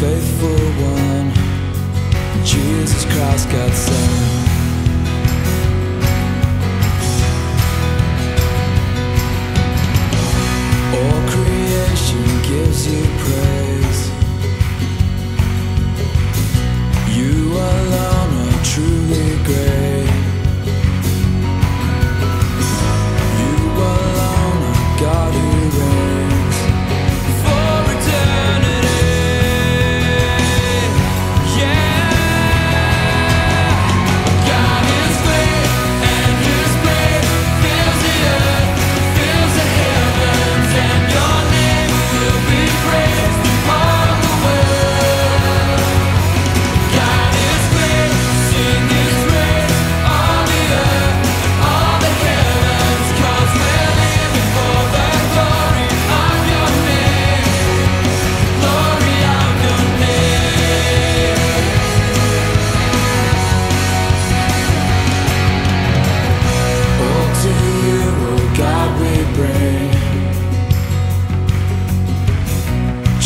faithful one, Jesus Christ, God's Son.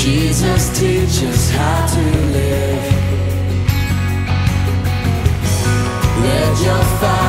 Jesus, teach us how to live. Let your fire.